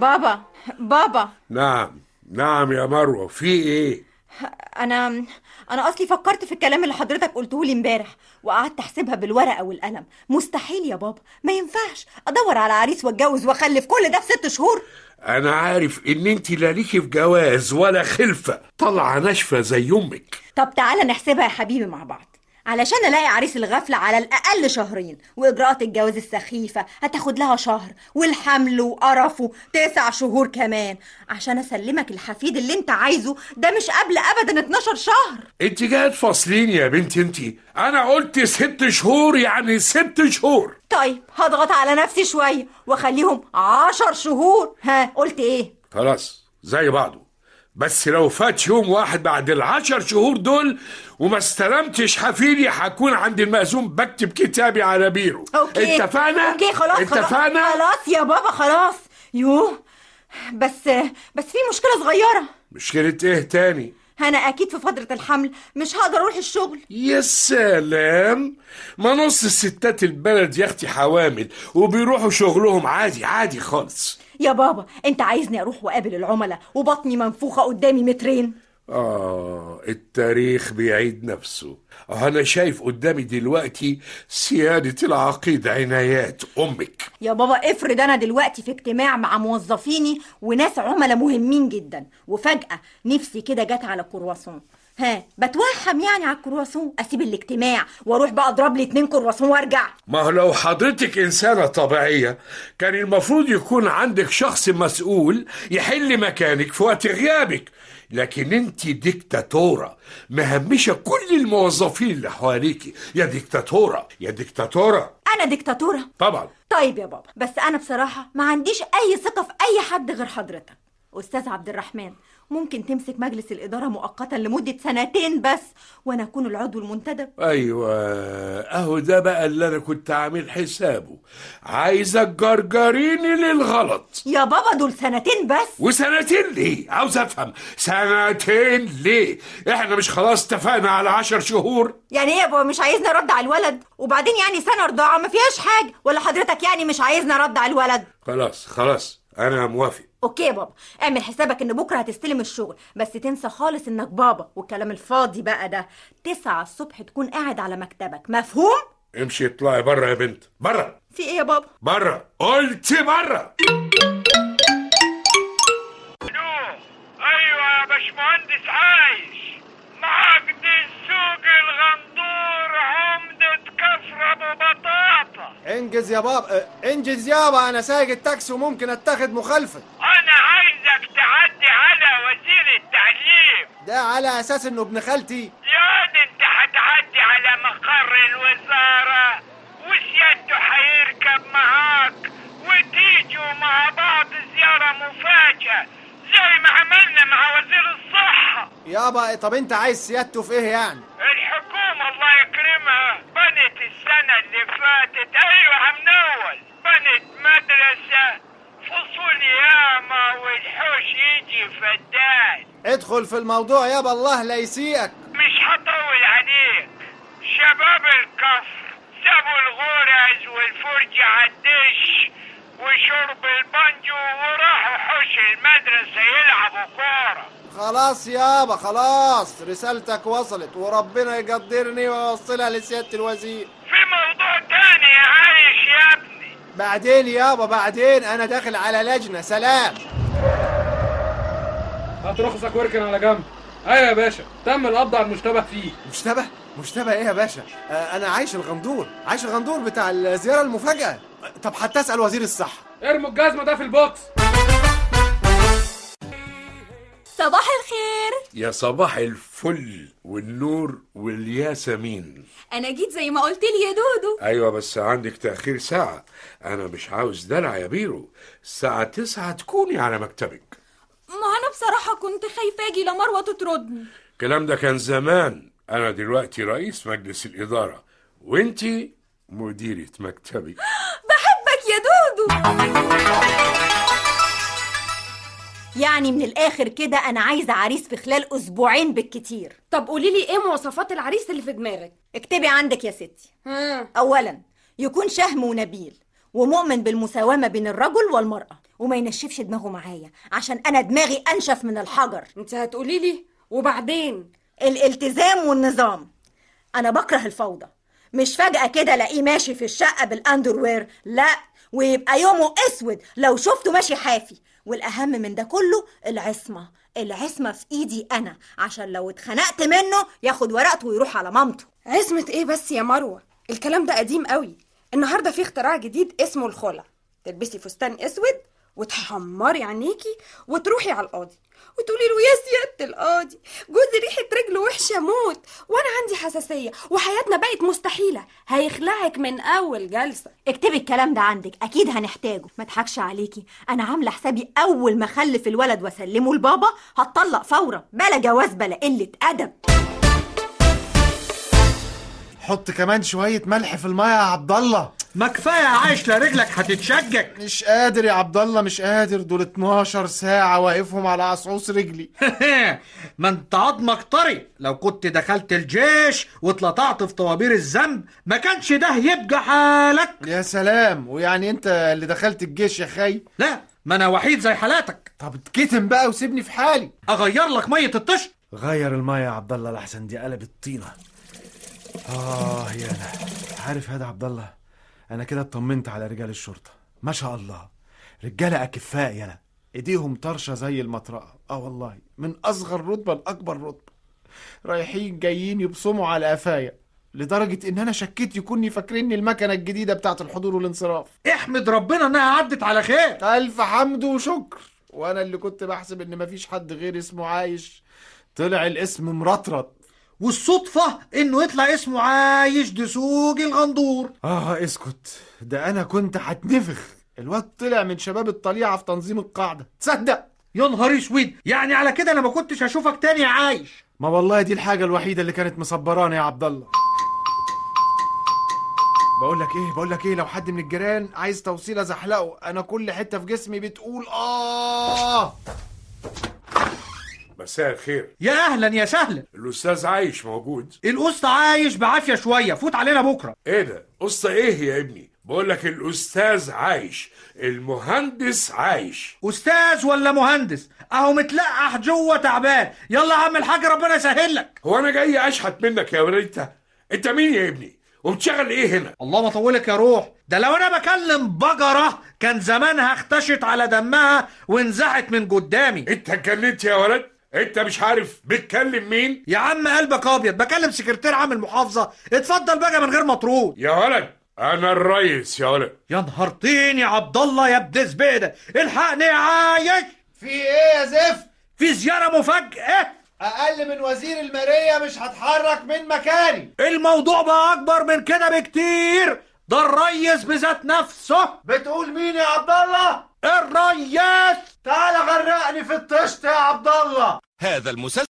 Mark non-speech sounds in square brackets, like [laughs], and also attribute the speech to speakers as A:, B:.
A: بابا بابا.
B: نعم نعم يا مروة. في إيه؟
A: أنا أنا أصلي فكرت في الكلام اللي حضرتك قلته لي امبارح وقعدت أحسبها بالورقة والقلم. مستحيل يا بابا ما ينفعش. أدور على عريس واتجوز وأخلف كل ده في ست شهور.
B: أنا عارف إن أنت لا ليكي في جواز ولا خلفة. طالعة ناشفة زي أمك.
A: طب تعالى نحسبها يا حبيبي مع بعض. علشان ألاقي عريس الغفلة على الأقل شهرين وإجراءات الجواز السخيفة هتاخد لها شهر والحمل وقرفه تسع شهور كمان. عشان أسلمك الحفيد اللي أنت عايزه ده مش قبل ابدا 12 شهر.
B: انت جاية تفصليني يا بنتي انت. أنا قلت ست شهور يعني ست شهور.
A: طيب هضغط على نفسي شوية وأخليهم عشر شهور. ها قلت إيه؟
B: خلاص زي بعضه. بس لو فات يوم واحد بعد العشر شهور دول وما استلمتش حفيدي هكون عند المأذون بكتب كتابي على بيرو.
A: OK.
B: اتفقنا؟
A: OK خلاص
B: اتفقنا؟
A: خلاص, خلاص يا بابا خلاص. يوه. بس بس في مشكلة صغيرة.
B: مشكلة إيه تاني؟
A: أنا أكيد في فترة الحمل مش هقدر أروح الشغل.
B: يا سلام! ما نص الستات البلد يا أختي حوامل وبيروحوا شغلهم عادي عادي خالص.
A: يا بابا أنت عايزني أروح وأقابل العملاء وبطني منفوخة قدامي مترين؟
B: آه التاريخ بيعيد نفسه. أنا شايف قدامي دلوقتي سيادة العقيد عنايات أمك.
A: يا بابا افرض أنا دلوقتي في اجتماع مع موظفيني وناس عملاء مهمين جدا وفجأة نفسي كده جت على كرواسون. ها بتوهم يعني على الكرواسون؟ أسيب الاجتماع وأروح بقى أضرب لي اتنين كرواسون وأرجع.
B: ما هو لو حضرتك إنسانة طبيعية كان المفروض يكون عندك شخص مسؤول يحل مكانك في وقت غيابك. لكن أنت ديكتاتورة مهمشة كل الموظفين اللي حواليكي. يا ديكتاتورة يا ديكتاتورة.
A: أنا ديكتاتورة.
B: طبعا.
A: طيب يا بابا بس أنا بصراحة ما عنديش أي ثقة في أي حد غير حضرتك. أستاذ عبد الرحمن ممكن تمسك مجلس الإدارة مؤقتا لمدة سنتين بس وأنا اكون العضو المنتدب.
B: أيوه أهو ده بقى اللي أنا كنت عامل حسابه. عايزك جرجريني للغلط.
A: يا بابا دول سنتين بس.
B: وسنتين ليه؟ عاوز أفهم. سنتين ليه؟ إحنا مش خلاص اتفقنا على عشر شهور؟
A: يعني إيه يا بابا؟ مش عايزني أرد على الولد؟ وبعدين يعني سنة رضاعه ما فيهاش حاجة ولا حضرتك يعني مش عايزني أرد على الولد؟
B: خلاص خلاص أنا موافق.
A: أوكي يا بابا اعمل حسابك إن بكرة هتستلم الشغل بس تنسى خالص إنك بابا والكلام الفاضي بقى ده. تسعة الصبح تكون قاعد على مكتبك مفهوم؟
B: امشي اطلعي بره يا بنت بره.
A: في إيه يا بابا؟
B: بره قلت بره.
C: أيوه يا باشمهندس عايش. معاك دسوقي الغندور عمدة كفر أبو بطاطا.
D: انجز يا بابا انجز يابا أنا سايق التاكسي وممكن اتخذ مخالفة
C: أنا عايزك تعدي على وزير التعليم
D: ده على أساس إنه ابن خالتي.
C: يا أنت هتعدي على مقر الوزارة. وسيادته هيركب معاك وتيجوا مع بعض زيارة مفاجأة زي ما عملنا مع وزير الصحة.
D: يابا طب أنت عايز سيادته في إيه يعني؟
C: الحكومة الله يكرمها. بنت السنة اللي فاتت. أيوة عم نول بنت مدرسة. فصول ياما والحوش يجي فدان.
D: ادخل في الموضوع يابا الله لا يسيئك.
C: مش هطول عليك. شباب الكفر سابوا الغرز والفرجة على الدش وشرب البنجو وراحوا حوش المدرسة يلعبوا كورة.
D: خلاص يابا خلاص. رسالتك وصلت وربنا يقدرني ويوصلها لسيادة الوزير.
C: في موضوع تاني يا عايش يا ابني.
D: بعدين يابا بعدين أنا داخل على لجنة. سلام.
E: هات رخصك واركن على جنب. أيوه يا باشا تم القبض على المشتبه فيه.
D: مشتبه؟ مشتبه إيه يا باشا؟ آه أنا عايش الغندور. عايش الغندور بتاع الزيارة المفاجأة. طب حتى أسأل وزير الصحة.
E: ارموا الجزمة ده في البوكس.
A: صباح الخير.
B: يا صباح الفل والنور والياسمين.
A: أنا جيت زي ما قلت لي يا دودو.
B: أيوه بس عندك تأخير ساعة. أنا مش عاوز دلع يا بيرو. الساعة تسعة تكوني على مكتبك.
A: ما أنا بصراحة كنت خايفة أجي لمروه تطردني.
B: الكلام ده كان زمان. أنا دلوقتي رئيس مجلس الإدارة. وانتي مديرة مكتبي. [gasps]
A: بحبك يا دودو. يعني من الآخر كده أنا عايزة عريس في خلال أسبوعين بالكتير.
F: طب قولي لي إيه مواصفات العريس اللي في دماغك؟
A: اكتبي عندك يا ستي.
F: ها.
A: اولا يكون شهم ونبيل ومؤمن بالمساومة بين الرجل والمرأة وما ينشفش دماغه معايا عشان أنا دماغي أنشف من الحجر.
F: انت هتقولي لي وبعدين؟
A: الالتزام والنظام. أنا بكره الفوضى. مش فجأة كده ألاقيه ماشي في الشقة بالأندروير لا. ويبقى يومه أسود لو شفته ماشي حافي. والأهم من ده كله العصمة. العصمة في إيدي أنا. عشان لو اتخنقت منه ياخد ورقته ويروح على مامته.
F: عزمة إيه بس يا مروة؟ الكلام ده قديم قوي. النهاردة في اختراع جديد اسمه الخلع تلبسي فستان أسود وتحمري عينيكي وتروحي على القاضي وتقولي له يا سيادة القاضي جوزي ريحة رجله وحشة موت وأنا عندي حساسية وحياتنا بقت مستحيلة هيخلعك من أول جلسة.
A: اكتبي الكلام ده عندك أكيد هنحتاجه. ما اضحكش عليكي أنا عاملة حسابي أول ما أخلف الولد وأسلمه لبابا هتطلق فورا بلا جواز بلا قلة أدب.
D: حط كمان شوية ملح في المية يا عبد الله.
G: ما كفاية عايش لا رجلك هتتشجج.
D: مش قادر يا عبد الله مش قادر. دول 12 ساعة واقفهم على عصعوص رجلي. [laughs]
G: ما انت عظمك طري. لو كنت دخلت الجيش واتلطعت في طوابير الذنب ما كانش ده يبقى حالك.
D: يا سلام. ويعني انت اللي دخلت الجيش يا خي؟
G: لا ما أنا وحيد زي حالاتك.
D: طب اتكتم بقى وسيبني في حالي.
G: اغير لك مية الطش
D: غير المية يا عبد الله لحسن دي قلبت طينه آه يا أنا عارف هذا عبد الله؟ أنا كده اطمنت على رجال الشرطة. ما شاء الله. رجالة أكفاء يانا. إيديهم طرشة زي المطرقة. آه والله. من أصغر رتبة لأكبر رتبة. رايحين جايين يبصموا على قفايا. لدرجة إن أنا شكيت يكوني فاكريني المكنة الجديدة بتاعت الحضور والانصراف.
G: احمد ربنا إنها عدت على خير.
D: ألف حمد وشكر. وأنا اللي كنت بحسب إن مفيش حد غير اسمه عايش. طلع الاسم مرطرط.
G: والصدفة إنه يطلع اسمه عايش دسوقي الغندور.
D: آه اسكت. ده أنا كنت هتنفخ. الواد طلع من شباب الطليعة في تنظيم القاعدة. تصدق؟
G: يا نهار أسود. يعني على كده أنا ما كنتش هشوفك تاني يا عايش.
D: ما والله دي الحاجة الوحيدة اللي كانت مصبراني يا عبد الله. بقول لك إيه؟ بقول لك إيه؟ لو حد من الجيران عايز توصيلة زحلقه أنا كل حتة في جسمي بتقول آه.
B: مساء الخير.
G: يا أهلا يا سهلا.
B: الأستاذ عايش موجود؟
G: القسط عايش بعافية شوية. فوت علينا بكرة.
B: إيه ده؟ قصة إيه يا ابني؟ بقول لك الأستاذ عايش. المهندس عايش.
G: أستاذ ولا مهندس؟ أهو متلقح جوه تعبان. يلا يا عم الحاج ربنا يسهل لك.
B: هو أنا جاي أشحت منك يا ولد أنت مين يا ابني؟ وبتشغل إيه هنا؟
G: الله ما طولك يا روح. ده لو أنا بكلم بقرة كان زمانها اختشت على دمها وانزعت من قدامي.
B: أنت اتكلمت يا ولد انت مش عارف بتكلم مين؟
G: يا عم قلبك أبيض بكلم سكرتير عام المحافظة. اتفضل بقى من غير مطرود
B: يا ولد أنا الريس يا ولد.
G: يا نهار طين يا عبد الله يا ابن زبيدة. الحقني يا عايش.
D: في إيه يا زفت
G: في زيارة مفاجاه
D: أقل من وزير الماليه مش هتحرك من مكاني.
G: الموضوع بقى أكبر من كده بكتير. ده الريس بذات نفسه.
D: بتقول مين يا عبد الله؟
G: الريس!
D: تعال غرقني في الطشت يا عبد الله.
H: هذا المسلسل